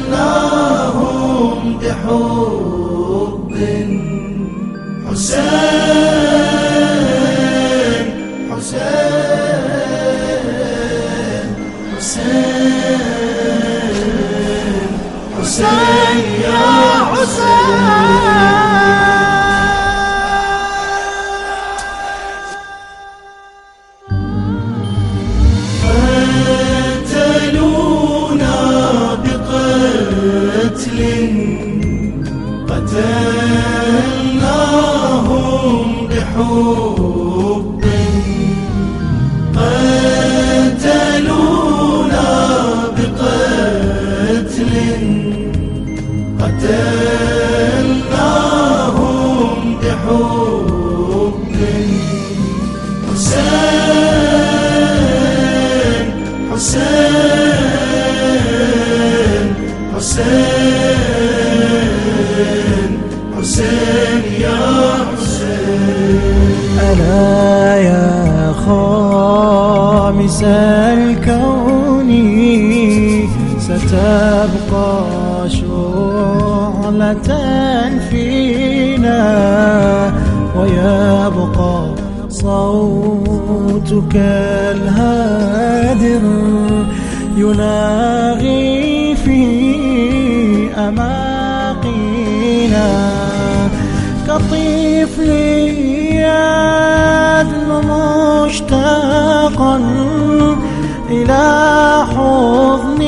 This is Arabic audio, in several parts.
قتلناهم بحب حسين حسين حسين حسين يا حسين. حسين يا حسين. ألا يا خامس الكون ستبقى شعلة فينا ويبقى صوتك الهادر يناغي في أماقينا كطفل يدن مشتاقا إلى حضن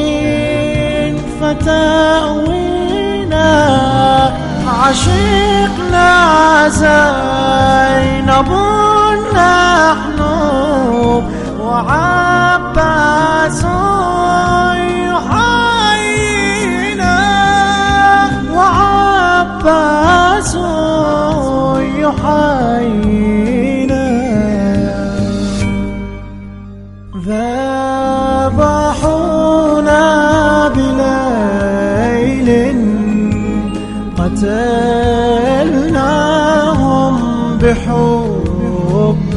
فتأوينا. عشقنا زينب نحن وعباس يحيينا. وعباس يحيينا ذبحونا بليل قتلناهم بحب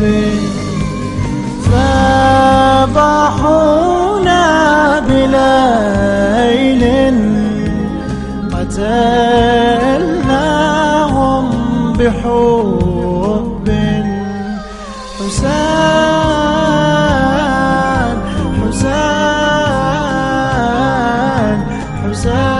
بحب حسين حسين حسين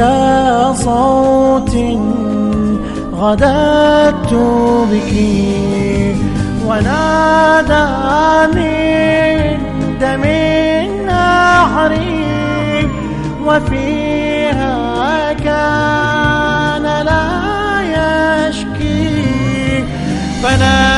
بلا صوت غدت بك ونادى من دم نحري وفيها كان لا يشكي. فنفسي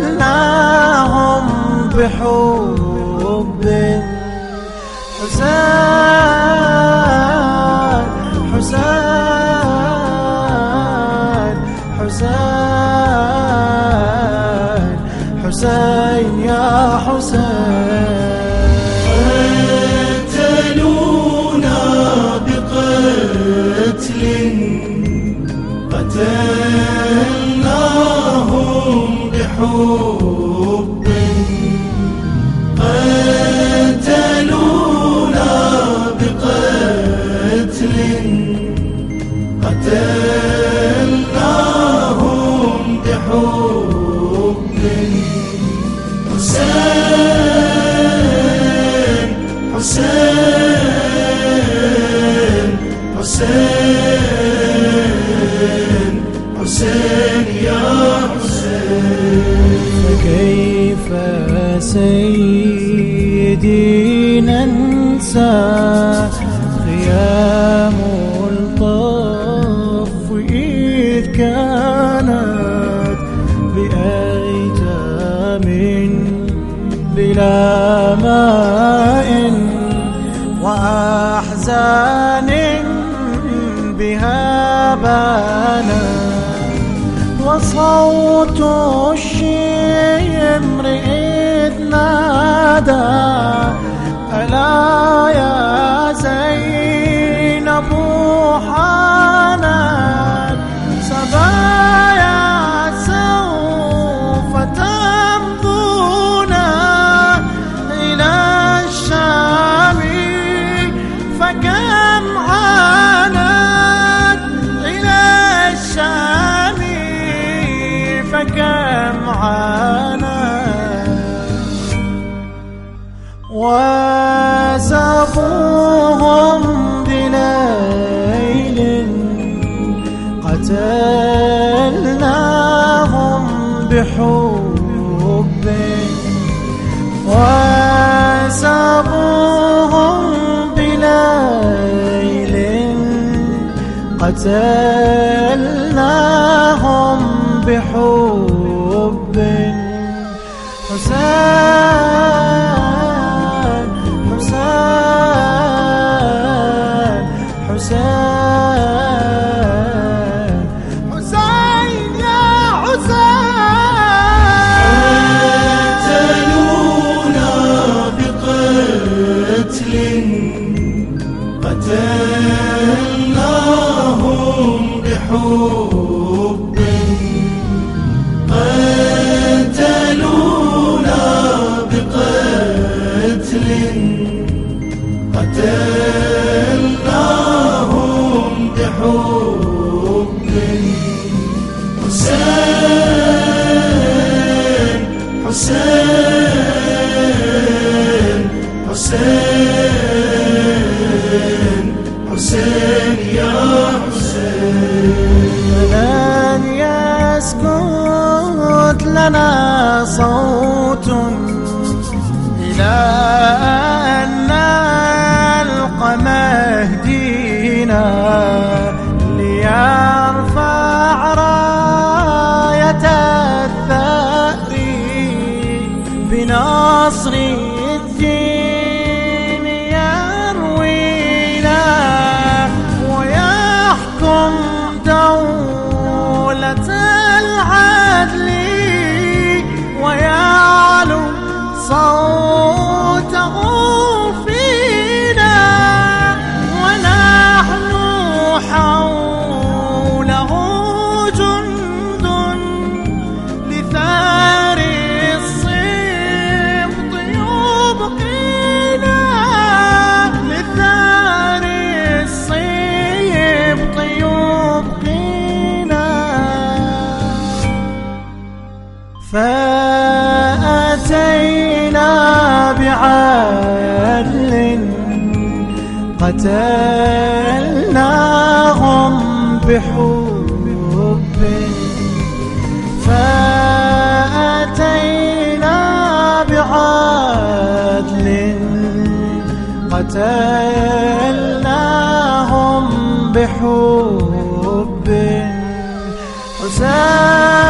قتلناهم بحب حسان حسان حسان حسين يا حسين. قتلونا بقتل قتل بحب قتلونا بقتل قتلناهم بحب حسين حسين حسين حسين يا حسين. فكيف سيدي ننسى خيام الطف إذ كانت بأيتام بلا ماء وصوت الشمر إذ نادى ألا يا زينب قتلناهم بحب حسين. قتلناهم بحب حسين حسين حسين حسين يا لنا صوت إلى أن نلقى مهدينا ليرفع راية الثأر بنصر الدين. صوته فينا ونحن حوله جند لثار الصبط يبقينا لثار الصبط يبقينا. فأتينا بعدل قتلناهم بحب فأتينا بعدل قتلناهم بحب حسين